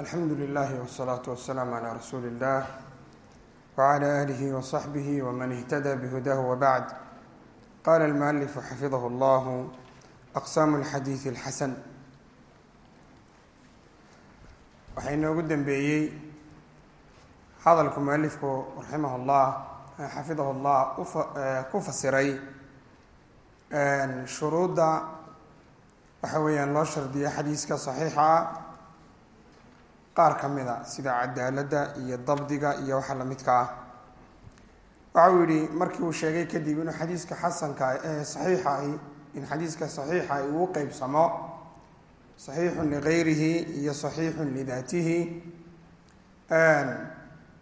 alxamdu lilahi wsalaatu wasalaamu calaa rasuuli illah wcala aalihi wasaxbihi waman ihtada bihudahu wabacd qala almualifu xafidahu llahu aqsaamu alxadiidi alxasan waxaa inoogu dambeeyey hadalku mualifku raximah llah xafidahu llah ku fasiray shuruudda waxa weeyaan loo shardiya xadiiska saxiixa ah qaar ka mid a sida cadaaladda iyo dabdiga iyo waxa lamidka ah. Waxa uu yihi markii uu sheegay kadib inuu xadiiska xasanka ee saxiixa ahi in xadiiska saxiixa ay uu qeybsamo saxiixun ligayrihi iyo saxiixun lidaatihi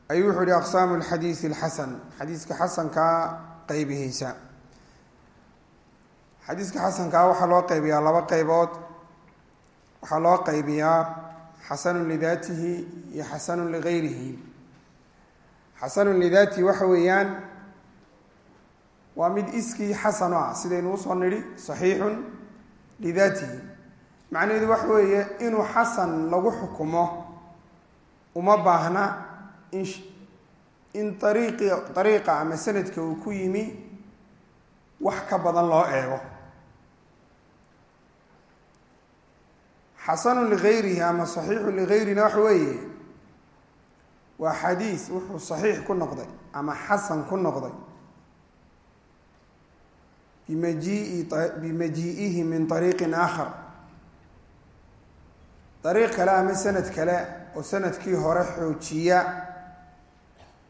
ayuu wuxuu yihi aqsaamu lxadiidi alxasan xadiiska xasankaa qeybihiisa xadiiska xasankaa waxaa loo qeybiyaa laba qeybood waxaa loo qeybiyaa xasanun lidaatihi iyo xasanun ligayrihi. Xasanun lidaatihi waxa weeyaan waa mid iskii xasano ah sidaynu u soo nidhi saxiixun lidaatihi. Macnaheedu waxa weeye inuu xasan lagu xukumo uma baahna in in ariiqi ariiqa ama sanadka uu ku yimi wax ka badan loo eego xasanu ligayrihi ama saxiixu ligayrina waxa weeye waa xadiis wuxuu saxiix ku noqday ama xasan ku noqday. Bimajii bimajii'ihi min ariiqin aakhar. Ariiq kale ama sanad kale oo sannadkii hore xoojiya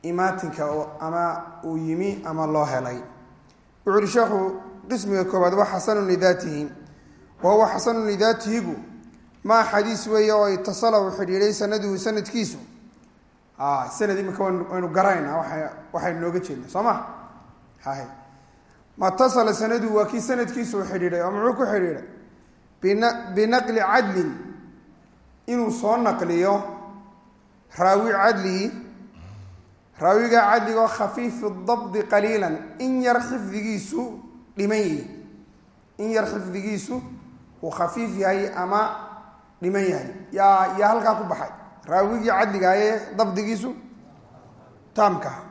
imaatinka ama uu yimi ama loo helay. Wuxu uhi sheekhu qismiga koobaad waa xasanun lidaatihi wa huwa xasanun lidaatihigu maa xadiis weeye oo itasala uu xidhiidhay sanaduhu sanadkiisu. Sanad imika waynu garayna waa waxaynu nooga jeedna soo ma? Hahe ma tasala sanaduhu waa kii sanadkiisu u xidhiidhay oo muxuu ku xidhiidhay? Bina binaqli cadlin. Inuu soo naqliyo raawi cadligi raawiga cadligoo khafiifi dabdi qaliilan. In yar xifdigiisu dhiman yihi in yar xifdigiisu uu khafiif yahay ama dhiman yahay. Yaa yaa halkaa ku baxay. Raawigii cadligaaye dabdigiisu taamkaha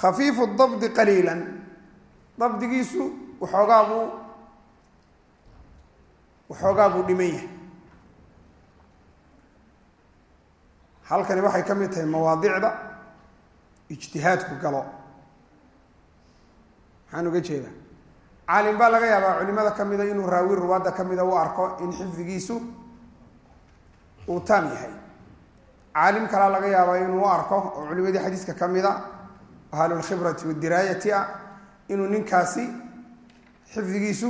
khafiifu dabdi qaliilan. Dabdigiisu waxoogaa buu waxoogaa buu dhiman yahay. Halkani waxay ka mid tahay mawaadicda ijtihaadku galo. Maxaan uga jeedaa. Caalim baa laga yaabaa culimada ka mida inuu raawi ruwaadda ka mida u arko in xifdigiisu uu taam yahay. Caalim kalaa laga yaabaa inuu arko oo culimadii xadiiska ka mida ahlulkhibrati wadiraayati ah inuu ninkaasi xifdigiisu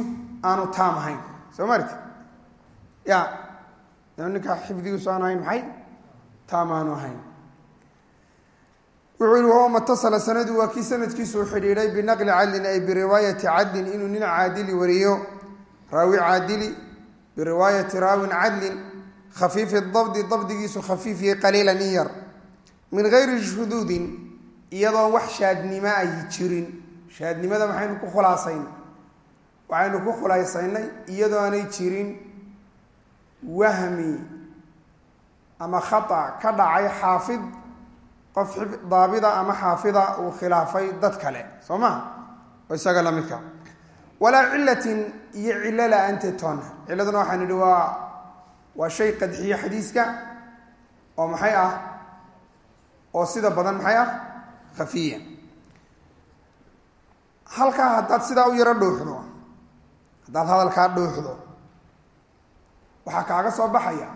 aanu taam ahayn. Soo marti ya ninkaa xifdigiisu aanu ahayn maxay? Taam aanu ahayn. Wuxuu yihi wahuwa matasala sanadu? Waa kii sanadkiisu u xidhiidhay binaqli cadlin ay biriwaayati cadlin inuu nin caadili wariyo raawi caadili biriwaayati raawin cadlin khafiifi dabdi dabdigiisu khafiifiyey qaliilan in yar min gayri shuduudin iyadoon wax shaadnimo ay jirin shaadnimada maxaynu ku khulaasaynay waxaynu ku khulaasaynay iyadoo jirin wahmi ama khata ka dhacay xaafid qof daabida ama xaafida uu khilaafay dad kale soo maha oo isaga lamidka walaa cilatin iyo cilo la'aanteed toona ciladuna waa waa shay qadxiye xadiiska oo maxay ah oo sida badan maxay ah khafiya. Halkaa haddaad sidaa u yaro dhuuxdo haddaad hadalkaa dhuuxdo waxaa kaaga soo baxaya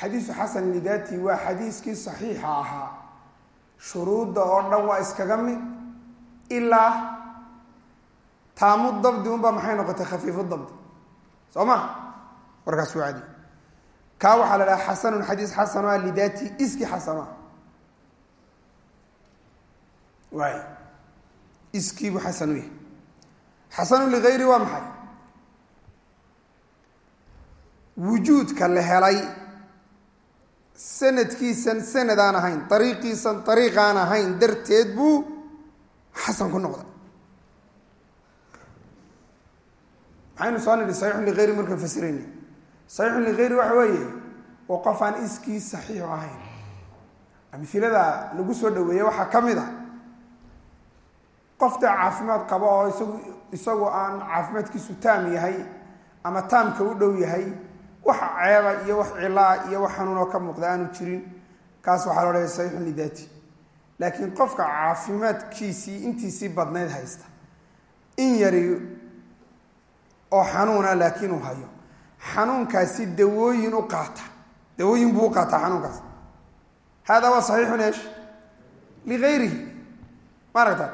xadiisu xasan lidaati waa xadiiskii saxiixa ahaa. Shuruudda oo dhan waa iskaga mid ilaa taamu dabdi unbaa maxay noqotay khafiifu dabdi. Soo ma? Warkaas waa cadi kaa waxaa la dhaha xasanun xadiis xasano ah lidaati iski xasano ah waay iskiibuu xasanu yahay. Xasanu ligayri waa maxay? Wujuudka la helay sanadkiisan sanad aan ahayn ariiqiisan ariiq aan ahayn darteed buu xasan ku noqday. Maxaynu soo nidhi saxiixun ligayri markaan fasirayna saxiixun ligayri waxa weeye oo qof aan iskii saxiixu ahayn. Amhilada lagu soo dhaweeye waxaa ka mid a qof dee caafimaad qabo oo isagu isagoo aan caafimaadkiisu taam yahay ama taamka u dhow yahay wax ceeba iyo wax cilaa iyo wax xanuunoo ka muuqda aanu jirin kaas waxaa loo dhahaya saxiixun lidaati. Laakiin qofka caafimaadkiisii intiisii badnayd haysta in yari oo xanuuna laakiin uu hayo xanuunkaasi dawooyin u qaata. Dawooyin buu u qaataa xanuunkaas. Hada waa saxiixun eesh ligayrihi. Ma aragta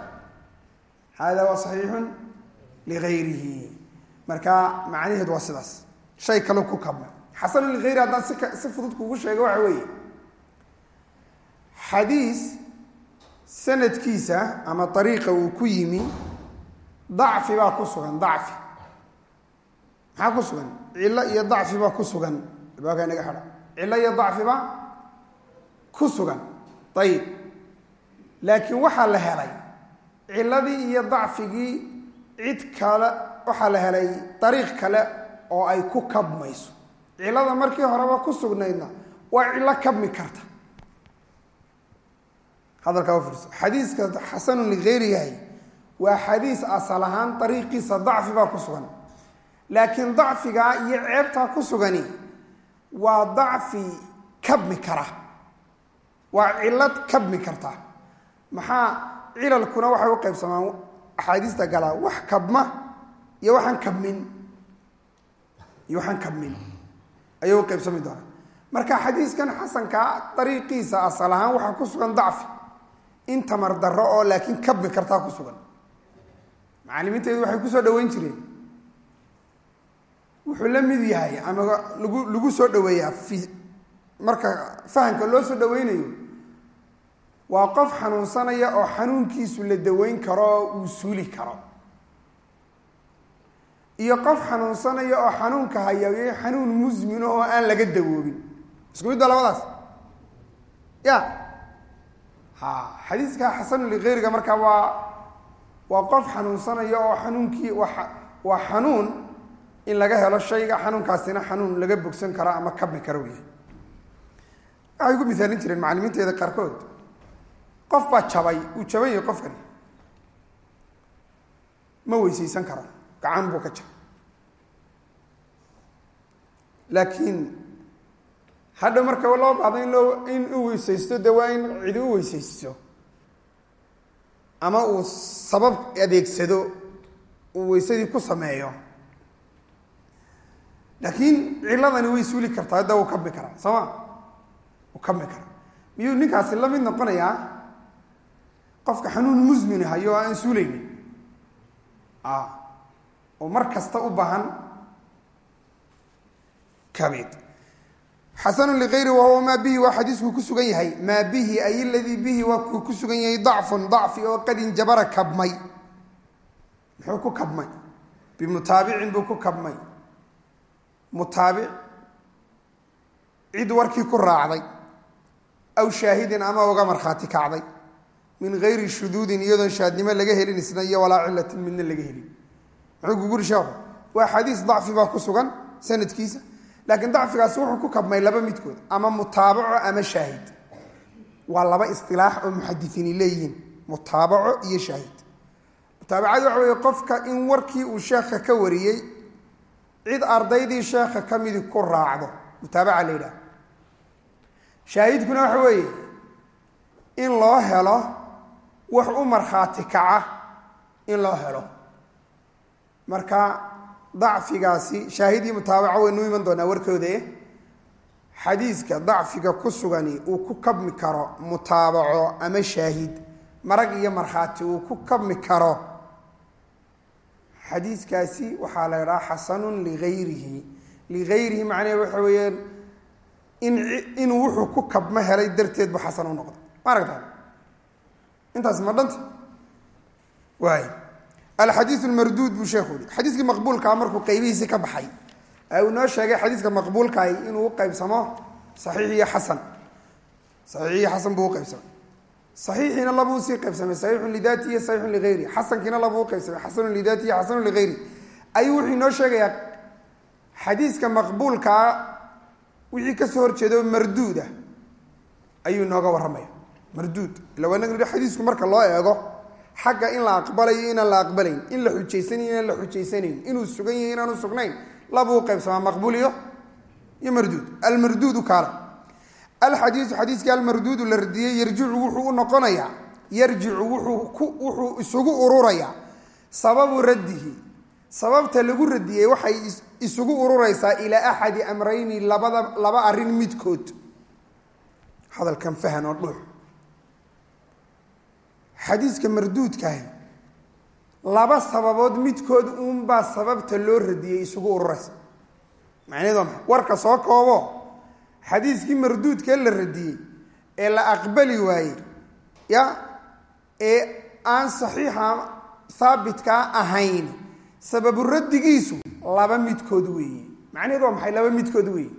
hada waa saxiixun ligayrihi. Marka macnaheedu waa sidaas. Shay kale ku kabma xasanun ligayri haddaan si si fudud kugu sheego waxa weeye. Xadiis sanadkiisa ama ariiqa uu ku yimi dacfi baa ku sugan dacfi maxaa ku sugan? Cillo iyo dacfi baa ku sugan. Baakaa naga xadha. Cillo iyo dacfi baa ku sugan. Ayib laakiin waxaa la helay cilladii iyo dacfigii cid kale waxaa la helay dariiq kale oo ay ku kabmayso. Cillada markii horeba ku sugnaydna waa cillo kabmi karta. Hadalkaa fiirso. Xadiiska xasanun yahay waa xadiis asal ahaan dariiqiisa dacfi baa ku sugan laakiin dacfigaa iyo ceebtaa ku sugani waa dacfi kabmi kara. Waa cilad kabmi karta. Maxaa cilalkuna waxay u qaybsamaan axaadiista galaa wax kabma iyo waxaan kabmin. Iyo waxaan kabmin. Ayay u qaybsami doonaa. Marka xadiiskan xasankaa dariiqiisa asal ahaan waxaa ku sugan dacfi. In tamar darro oo laakiin kabmi kartaa ku sugan. Macalimiinteedu waxay ku soo dhaweyn jireen wuxuu la mid yahay ama lagu lagu soo dhaweeyaa fi marka fahamka loo soo dhaweynayo waa qof xanuunsanaya oo xanuunkiisu la daweyn karo uu suuli karo. Iyo qof xanuunsanaya oo xanuunka hayayo xanuun musmin oo aan laga dawoobin. Isku midda labadaas? Ya. Ha xadiiska xasanu ligayriga markaa waa waa qof xanuunsanaya oo xanuunkii waa xanuun in laga helo shayga xanuunkaasina xanuun laga bogsan karo ama kabmi karo yahay waxay ku misaalin jireen macalimiinteeda qaarkood. Qof baa jabay uu jaban yahay qofkani. Ma weysaysan karo gacan buu ka jabay. Laakiin hadha marka loo baahdo in loo in u weysaysto de waa in cidi u weysaysto ama uu sabab adeegsado uu weysadii ku sameeyo laakiin ciladani way suuli kartaa hadda wuu kabmi karaa soo ma? Wuu kabmi karaa. Miyuu ninkaasi la mid noqonayaa? Qofka xanuun musmin hayo oo aan suuleynin oo mar kasta u baahan kabid xasanu ligayri wahuwa maa bihi waa xadiisku ku sugan yahay. Maa bihi ay ladii bihi waa kuu ku sugan yahay dacfun dacfi oo qad injabara kabmay. Muxuu ku kabmay? Bimutaabicin buu ku kabmay mutaabic cid warkii ku raacday aw shaahidin ama uga markhaati kacday. Min gayri shuduudin iyadoon shaadnimo laga helin isna iyo walaa cilatin midna laga helin. Muxuu kuguri sheekhu waa xadiis dacfi baa ku sugan sanadkiisa laakiin dacfigaasi wuxuu ku kabmay laba midkood ama mutaabaco ama shaahid. Waa laba isilaax oo muxadisiini leeyihiin mutaabaco iyo shaahid. Mutaabacadu waxa weeye qofka in warkii uu sheekha ka wariyey cid ardaydii sheekha ka midi ku raacdo. Mutaabaca la yidhaha. Shaahidkuna waxa weeye in loo helo wax u markhaati kaca in loo helo. Marka dacfigaasi shaahidii mutaabaca waynu iman doonaa warkoodae xadiiska dacfiga ku sugani uu ku kabmi karo mutaabaco ama shaahid. Marag iyo markhaati uu ku kabmi karo xadiiskaasi waxaa la idhaha xasanun ligayrihi ligayrihi macnaheed waxa weeyaan in inuu wuxuu ku kabma helay darteed bu xasan u noqday. Ma aragtaa intaas ma dhanta? Waay alxadiiu lmarduud buu sheekhu yihi xadiiskii maqbuulkaa markuu qaybihiisi ka baxay ee uu noo sheegay xadiiska maqbuulkahi inuu u qaybsamo saxiix iyo xasan. Saxiix iyo xasan buu uqaybsamay saxiixiina labuu u sii qaybsamay saxiixun lidaati iyo saxiixun ligayri xasankiina labuu uqaybsamay xasanun lidaati iyo xasanun ligayri ayuu wuxuu inoo sheegayaa xadiiska maqbuulkaa wixii ka soo horjeedo marduud ah ayuu inooga warramaya marduud. Ila waa nagri xadiisku marka loo eego xagga in la aqbalayo inaan la aqbalayn in la xujaysanayo inaan la xujaysanayn inuu sugan yahay inaanu sugnayn labuu qaybsamaa maqbuuliyo iyo marduud. Almarduudu kaala alxadiisu xadiiskii almarduudu la radiyey yarjicu wuxuu u noqonayaa yarjicu wuxuu isugu ururayaa sababu raddihi sababta lagu radiyey waxay isugu ururaysaa ilaa axadi amrayni labada laba arrin midkood hadalkan fahan oo dhuux xadiiska marduudkaahi laba sababood midkood uunbaa sababta loo radiyey isugu ururaysa macnaheed waa maxay warka soo koobo xadiiskii marduudkee la radiyey ee la aqbali waayey ya ee aan saxiixa haabitkaa ahayn sababu raddigiisu laba midkood weeye. Macnaheed waa maxay? Laba midkood weeye.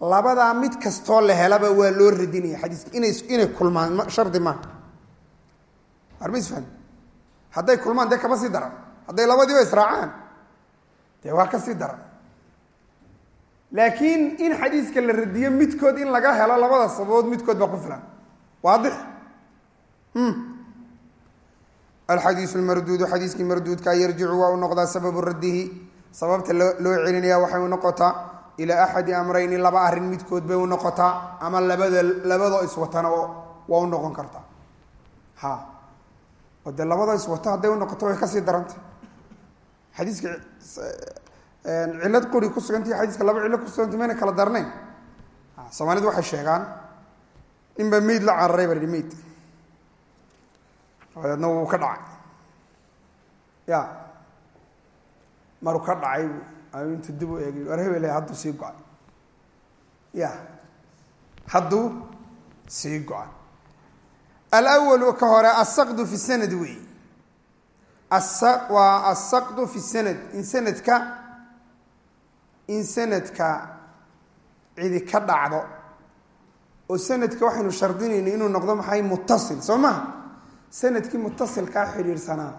Labadaa mid kastoo la helaba waa loo radinaya xadiiska. Inay inay kulmaan shardi maaha arma isfahmi? Hadday kulmaan dee kama sii daran? Hadday labadiiba israacaan dee waa ka sii daran laakiin in xadiiska la radiyo midkood in laga helo labada sababood midkood baa ku filan. Waadix. Alxadiisu lmarduudu xadiiskii marduudkaa yarjicu waa u noqdaa sababu raddihi. Sababta loo celinaya waxay u noqotaa ilaa axadi amrayni laba arrin midkood bay u noqotaa ama labada labadoo iswatana waa u noqon kartaa ha. Oo dee labadoo iswata hadday u noqoto way ka sii darantay xadiiska cillad quri ku sugantahi xadiiska laba cillo kusugantay mayna kala darnayn. Soomaalidu waxay sheegaan ninbaa meyd la cararay baa meyd. Dabeedna wuu ka dhacay. Ya. Maruu ka dhacay intu dib u eegay war hebel hadduu sii go'ay. Ya. Hadduu sii go'ay. Alwalu ka hore asaqdu fi sanad wey waa asaqdu fi sanad in in sanadka cidi ka dhacdo oo sanadka waxaynu shardinayna inuu noqdo maxay mutasil soo maha sannadkii mutasilkaa xidhiidhsanaa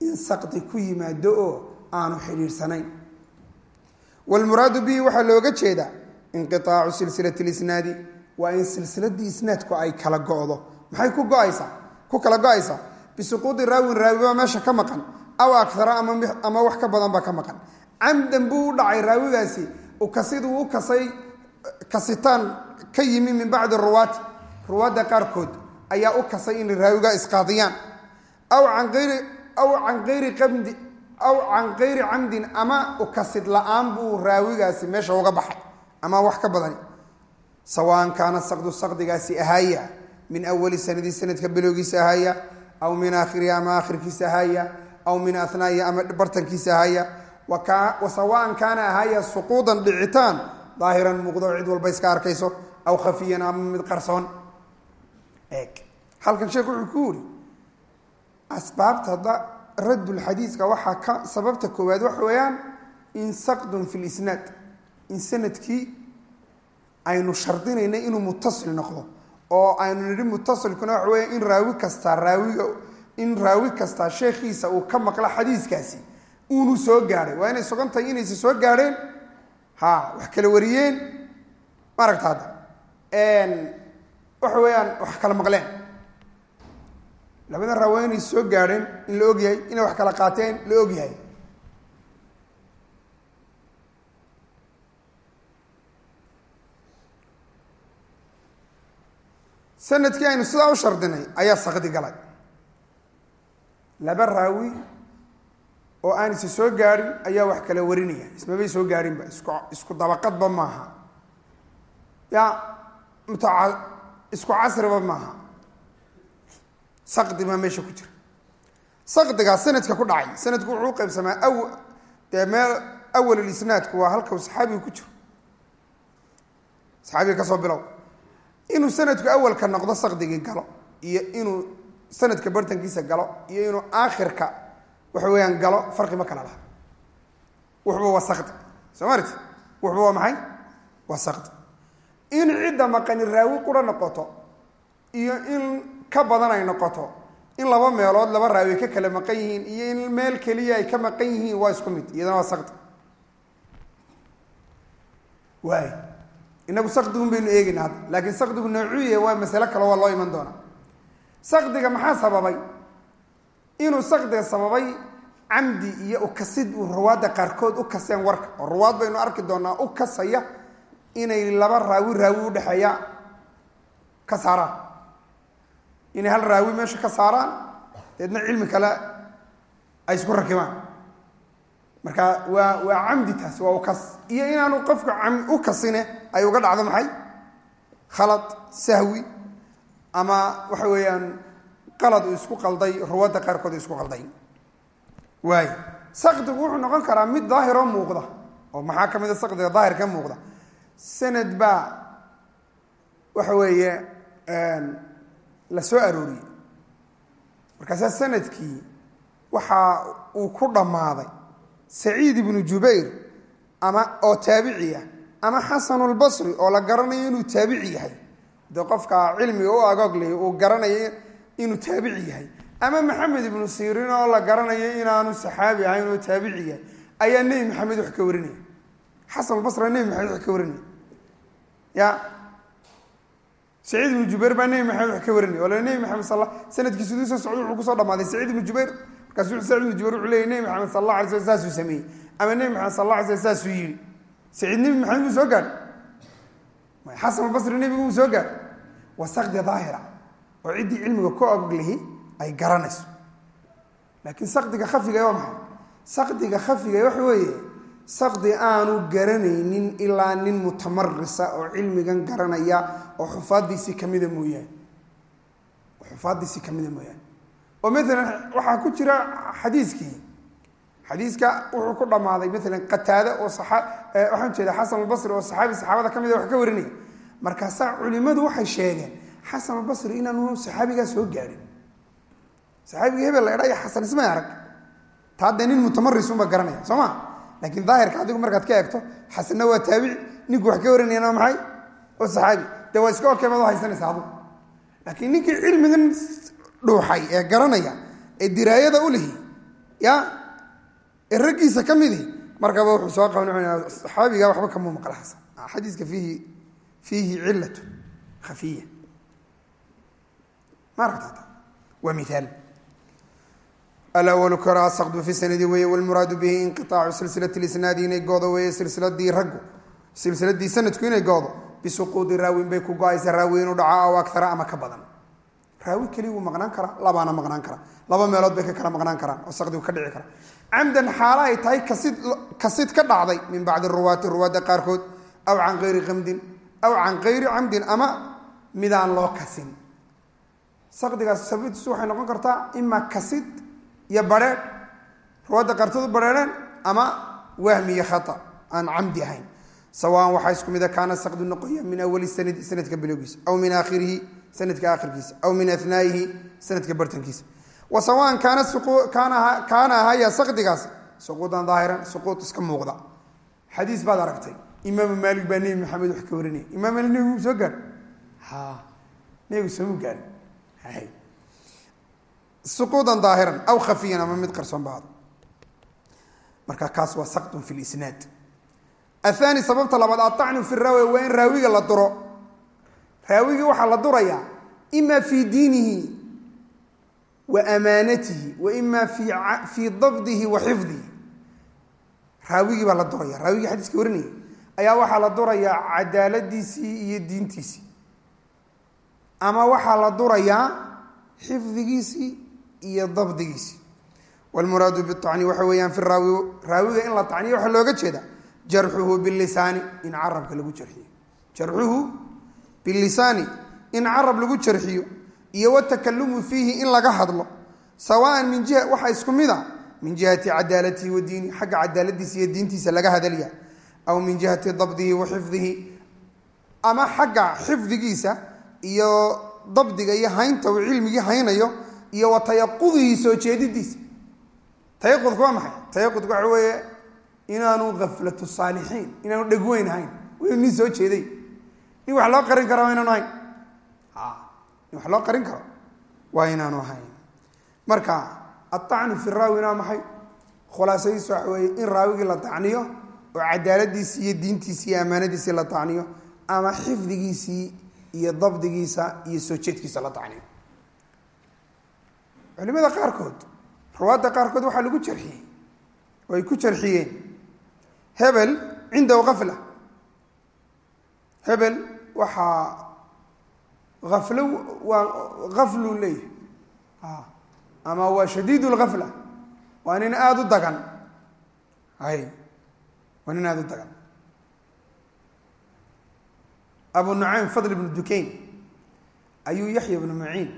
in saqdi ku yimaado oo aanu xidhiidhsanayn. Wlmuraadu bihi waxaa looga jeedaa inqiaacu silsilati lisnaadi waa in silsiladii isnaadku ay kala go'do. Maxay ku goaysaa? Ku kala go'aysaa? Bisuquudi raawin raawiba meesha ka maqan aw akara ama wax ka badan baa ka maqan camdan buu u dhacay raawigaasi kasiduu u kasay kasitaan ka yimi min bacdi ruwaati ruwaadda qaarkood ayaa u kasay inay raawiga isqaadiyaan. Aw an ayri aw can ayri qamdi aw can kayri camdin ama ukasid la'aan buu raawigaasi meesha uga baxay. Ama wax ka badani. Sawaan kaana saqdu saqdigaasi ahaaya min awali sanadi sanadka bilowgiisa ahaaya aw min aakhirihi ama aakhirkiisa ahaaya aw min anaa'ihi ama bartankiisa ahaaya wasawaan kaana ahaaya suquudan dhicitaan daahiran muuqdo cid walba iska arkayso aw khafiyan ama mid qarsoon. Halkan sheekh wuxuu ku yiri asbaabta raddulxadiiska waxaa ka sababta koowaad waxa weeyaan in saqdun fi lisnaad in sannadkii aynu shardinayna inuu mutasil noqdo oo aynu nidhi mutasilkuna waxa weya in raawi kastaa raawiga in raawi kastaa sheekhiisa uu ka maqlo xadiiskaasi uunu soo gaadhay. Waa inay sugan tahay inaysa soo gaadheen? Ha wax kala wariyeen? Maaragta hadda. Waxa weeyaan wax kala maqleen. Labada raawa inay soo gaadheen in la ogyahay inay wax kala qaateen la ogyahay. Sanadkii aynu sidaa u shardinay ayaa sakdi galay. Laba raawi oo aan isa soo gaadhin ayaa wax kala warinaya. Ismabay soo gaadhinba isku isku dabaqadba maaha. Ya mutaa isku casriba maaha. Saqdi baa meesha ku jira. Saqdigaa sanadka ku dhacay sanadku wuxuu qaybsamaa aw dee meel awalisnaadku waa halkau saxaabiga ku jiro. Saxaabiga ka soo bilow. Inuu sanadku awalka noqdo saqdigii galo iyo inuu sanadka bartankiisa galo iyo inuu aakhirka waxa weeyaan galo farqi ma kala laha. Wuxuba waa saqdi soo marit wuxuba waa maxay? Waa saqdi in cidda maqani raawi qura noqoto iyo in ka badan ay noqoto in laba meelood laba raawi ka kala maqan yihiin iyo in meel keliya ay ka maqan yihiin waa isku mid. Iyadana waa saqdi. Waay inagu sakdigun baynu eegayna hadda. Laakiin sakdigu noocuuya waa masale kale waa loo iman doonaa. Sakdiga maxaa sababay inuu sakdiga sababay camdi iyo ukasid uu ruwaadda qaarkood u kaseen warka. Oo ruwaad baynu arki doonaa u kasaya inay laba raawi raawi udhexeeya ka saaraan. Inay hal raawi meesha ka saaraan deedna cilmi kale ay isku rakibaan marka waa waa camdi taas waa ukas. Iyo inaanu qofku u kasine ay uga dhacdo maxay? Khalad sahwi ama waxa weeyaan qalad uu isku qalday ruwadda qaarkood isku qalday. Waay. Sakdigu wuxuu noqon karaa mid daahiroo muuqda oo maxaa ka mid a sakdiga daahir ka muuqda? Sanad baa waxa weeye la soo arooriyey. Markaasaa sannadkii waxa uu ku dhammaaday saciid ibnu jubayr ama oo taabici ah ama xasanulbasri oo la garanayo inuu taabici yahay. Dee qofka cilmiga u agooglay uu garanayo inuu taabici yahay. Ama maxamed ibnu sirin oo la garanayo inaanu saxaabi ahayn oo taabici yahay ayaa nebi maxamed wax ka warinaya. Xasanulbasri nebi maxamed wax ka warinaya. Ya saciid ibnu jubayr baa nebi maxamed wax ka warinaya. Oo nebi maxamed sal sanadkiisu duu soo socdo wuxuu ku soo dhamaaday saciid ibnu jubayr markaasu saciid ibnu jubayr wuxuu leeyay nebi maxamed sal allah alay slam saasuu sameeyey. Ama nebi maxamed sal allah alay slam saasuu yidhi saciid nebi maxamed buu soo gaadhay xasan albasri nebigu uu soo gaadhay waa sakdi daahira oo ciddii cilmiga ku oglihi ay garanayso. Laakiin sakdiga khafiga waa maxay? Sakdiga khafiga waxa weeye sakdi aanu garanaynin ilaa nin mutamarisa oo cilmigan garanaya oo xufaadiisii kamida mooyaane. Xufaadiisii kamida mooyaane. Oo maalan waxaa ku jira xadiiskii. Xadiiska wuxuu ku dhammaaday maalan qataade oo waxaan jeeda xasan albasri oo saxaabi saxaabada ka wax ka warinaya markaasaa culimadu waxay sheegeen xasan albasri inaanu saxaabigaa soo gaadhin saxaabiga hebel la idhaya xasan ismay arag. Taa dee nin mutamarisunba garanaya soo ma? Laakiin daahirka adigu markaad ka eegto xasanna waa taabici ninku wax ka warinayana maxay? Oo saxaabi. Dee waa iska okeemaad u haysanaysa adigu? Laakiin ninkii cilmigan dhuuxay ee garanaya ee diraayada u lihi ya ee raggiisa ka midi markaba wuxuu soo qaban saxaabiga waxba kamuu maqla xasan xadiiska fiihi fiihi cilatu khafiya ma aragtata waa miaal alwalu kora asaqdu fi sanadi weeye walmuraadu bihi inqiaacu silsilati lisnaadi inay goodo weeye silsiladii raggu silsiladii sanadku inay goodo bisuquudi raawin bay ku go'aysa raawi inuu dhaco aw akara ama ka badan raawi keliya wuu maqnaan karaa labaana maqnaan kara laba meelood bay ka kala maqnaan karaan oo saqdigu ka dhici kara camdan xaalo ay tahay kasid kasid ka dhacday min bacdi ruwaati ruwaadda qaarkood aw can kayri qamdin aw can kayri camdin ama midaan loo kasin saqdigaas sababtiisu waxay noqon kartaa imaa kasid iyo bareedh ruwaadda qaartood u bareereen ama wahmi iyo khata aan camdi ahayn. Sawaan waxaa isku mida kaana saqdu noqoya min awali sanadi sanadka bilowgiisa aw min aakhirihi sanadka aakhirkiisa aw min anaayihi sanadka bartankiisa. Wa sawaan kaana ahaya saqdigaas suquudan daahiran suquud iska muuqda. Xadiis baad aragtay. Imaamu maalik baa nebi maxamed wax ka warinaya imaam maalik nebigu soo gaar? Ha nebigu sooma gaarin suquudan daahiran aw khafiyan ama mid qarsoon baado marka kaas waa saqdun fi lisnaad athani sababta labaad aacnu fi raawi waa in raawiga la duro. Raawigii waxaa la durayaa ima fii diinihi wa amaanatihi wa ima fii dabdihi wa xifdihi. Raawigii baa la duraya raawigii xadiiska warinaya ayaa waxaa la durayaa cadaaladiisii iyo diintiisii ama waxaa la durayaa xifdigiisii iyo dabdigiisii wlmuraadu biacni waxa weeyaan fi raawi raawiga in la tacniyo waxaa looga jeeda jarxuhu bilisaani in carabka lagu jarxiyo. Jarxuhu bilisaani in carab lagu jarxiyo iyo watakalumu fiihi in laga hadlo sawaan min jiha waxaa isku mid a min jihati cadaalatihi wa diini xagga cadaaladiisa iyo diintiisa laga hadalya aw min jihati dabdihi wa ama xagga xifdigiisa iyo dabdiga iyo haynta uu cilmigii haynayo iyo wa tayaqudihi soo jeedidiisa tayaqudka waa maxay? Tayaqudka waxa weeye inaanu aflatu saalixiin inaanu dhegweyn ahayn waynu nin soo jeeday. Nin wax loo qarin kara waa inaanu ahayn nin wax loo qarin karo waa inaanu ahayn. Marka aacnu fi raawina waa maxay? Khulaasadiisa waxa weeye in raawigii la tacniyo oo cadaaladiisi iyo diintiisi iyo ammaanadiisii la tacniyo ama xifdigiisii iyo dabdigiisa iyo soo jeedkiisa la tacniyo culimada qaarkood ruwaadda qaarkood waxaa lagu jarxiyey. Oo ay ku jarxiyeen. Hebel cindahu afla hebel waxaa aflo waa aflu leeyahay ama waa shadiid lgafla waa nin aada u dagan. Hay waa nin aada u dagan abu nucaym fadl ibnu dukayn ayuu yaxya bnu maciin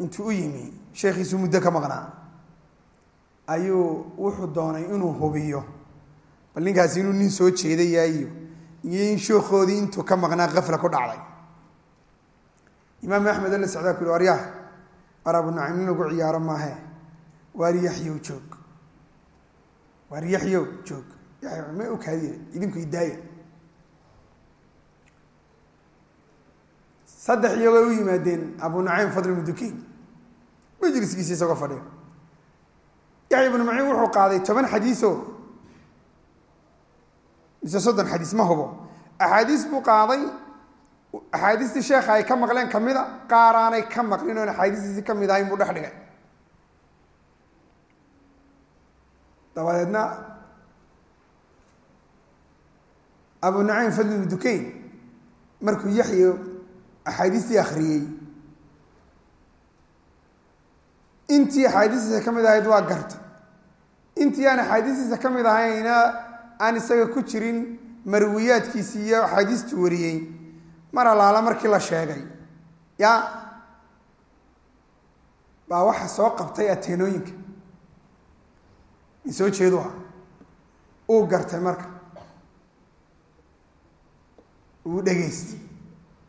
intuu u yimi sheekhiisu muddo ka maqnaa ayuu wuxuu doonay inuu hubiyo. Bal ninkaasi inuu nin soo jeedayaayo iyo in sheekhoodii intuu ka maqnaa kafla ku dhacday. Imaam axmed alla socdaa ku yhi waryaah war abu nucaym nin lagu ciyaaro maahe. Waar yaxyow joog? Waar yaxyow joog? Ma okaadiye idinku idaaya saddex iyagoo u yimaadeen abu nucaym fadl ibnu dukayn majliskiisi isagoo fadhiyo yaxya ibnu maciin wuxuu qaaday toban xadiisoo mise soddon xadiis ma hubo. Axaadiis buu qaaday. Axaadiistii sheekha ay ka maqleen kamida qaaraanay ka maqlin oon axaadiistiisi ka mid ahayn buu dhex dhigay. Dabadeedna abu nucaym fadl ibnu dukayn markuu yaxya axaadiistii akriyey intii axaadiistiisa ka mid ahayd waa gartay. Intii aan axaadiistiisa ka mid ahayna aan isaga ku jirin marwiyaadkiisii iyo axaadiistuu wariyey. Mar alaala markii la sheegay ya baa waxa soo qabtay ateenooyinka. In soo jeedu ah uu gartay marka. Uu dhegaystay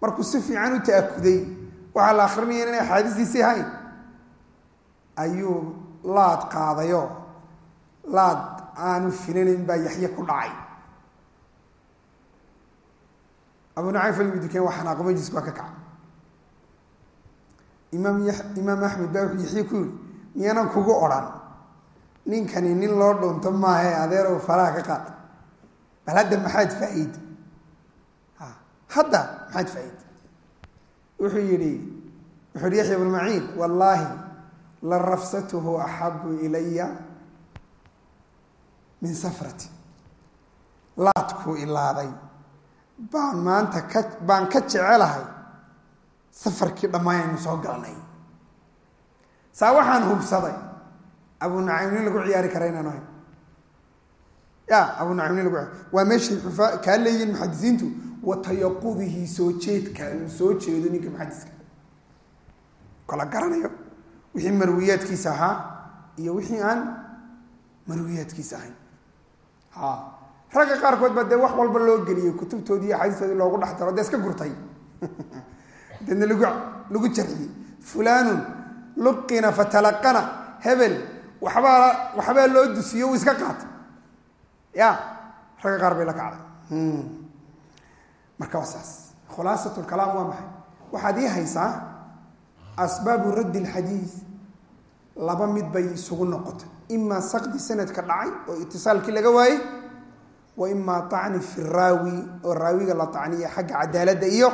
markuu si fiican u ta'akuday waxaa la akrinaya inay axaadiistiisii hayn ayuu laad qaadayo. Laad aanu filinayn baa yaxye ku dhacay. Abu nucaym falmi duken waa xanaaqo waa ka kaca imaam imaam axmed baa wuxuu yaxye ku yiri miyaanan kugu odhan. Ninkani nin loo dhunto maahe adeerow faraha ka qaad. Bal hadda maxaad faa-iida hadda maxaad faa-iida wuxuu yihi wuxuu yihi yaxya bnu maciin wallaahi la rafsatuhu axabu ilaya min safrati. Laadkuu ilaaday. Baan maanta ka baan ka jecelahay safarkii dhammaayaynu soo galnay. Saa waxaan hubsaday abu nucaym nin lagu ciyaari kara inaan ahay. Ya abu nucaym nin lagu waa meeshay xufa kaa leeyihiin muxadisiintu wa tayaqudihi soo jeedka uu soo jeedo ninka muxadiska kala garanayo. Wixii marwiyaadkiisa ahaa iyo wixii aan marwiyaadkiisa ahayn. Ha ragga qaarkood baa dee wax walba loo geliyey kutubtoodii iyo loogu dhex daro dee iska gurtay. Deedna lagu lagu jarxiyey fulanun luqina fatalaqana hebel waxbaa waxbaa loo dusiyo uu iska qaatay. Ya ragga qaar bay la kacday marka saas khulaasat lkalaam waa maxay? Waxaad ii haysaa asbaabu raddi lxadiid laba mid bay isugu noqotay. Imaa sakdi sanadka dhacay oo itisaalkii laga waayey wa imaa tacni fi raawi oo raawiga la tacniya xagga cadaaladda iyo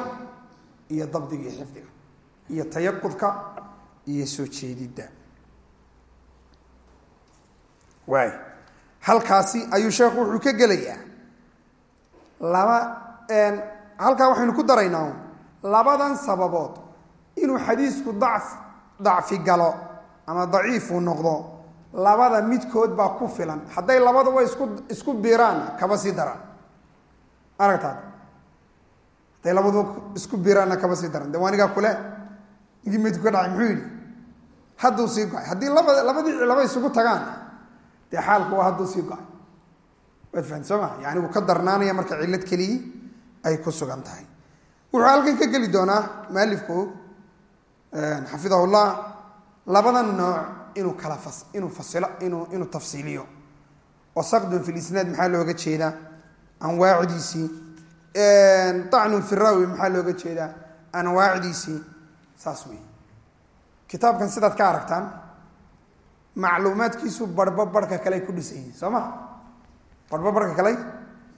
iyo dabdiga iyo xifdiga iyo tayaqudka iyo soo jeedidda. Waay. Halkaasi ayuu sheekhu wuxuu ka gelayaa. Laba halkaa waxaynu ku daraynaa labadan sababood inuu xadiisku dacf dacfi galo ama daciifuu noqdo labada midkood baa ku filan. Hadday labaduba isku biiraanna kaba sii daraan. Aragtaad hadday labaduba isku biiraanna kaba sii daran de waa anigaa kule? Ninkii midku ka dhacay muxuu yidhi? Hadduu sii go'ay. Haddii laba labadii laba isugu tagaan dee xaalku waa hadduu sii go'ay. Waad fahamti soo ma? Yani wuu ka darnaanaya marka cillad keliyii ay ku sugan tahay. Wuxuu halkan ka geli doonaa mualifku xafidahullah labadan nooc inuu kala inuu fasilo inuu inuu tafsiiliyo. Oo saqdun fi lisnaad maxaa looga jeedaa? Anwaacdiisii acnun fi raawi maxaa looga jeedaa? Anwaacdiisii saas wey kitaabkan sidaad ka aragtaan macluumaadkiisu barhba barhka kale ku dhisan soo ma? Barhba barhka kale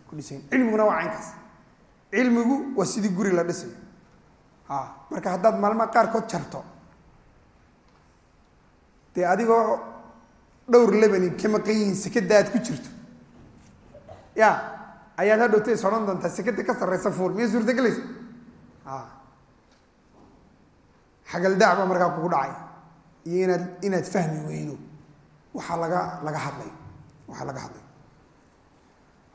ku dhisan cilmiguna waa caynkaas cilmigu waa sidii guri la dhisayo a marka haddaad maalmaha qaarkood jarto dee adigoo dhowr lebani ka maqan yihiin sekada aad ku jirto ya ayaad hadhowta is odhan doontaa sekada ka sarreysa fuul miya suurtagelaysa a xagaldac baa markaa kugu dhacay. Iyo inaad inaad fahmi weydo waxaa laga laga hadlay. Waxaa laga hadlay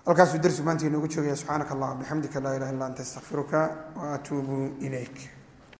halkaasuu darsigu maanta inoogu joogaya subxaanaka allah bixamdika laa ilaha illa anta astaqfiruka wa atuubu ilayk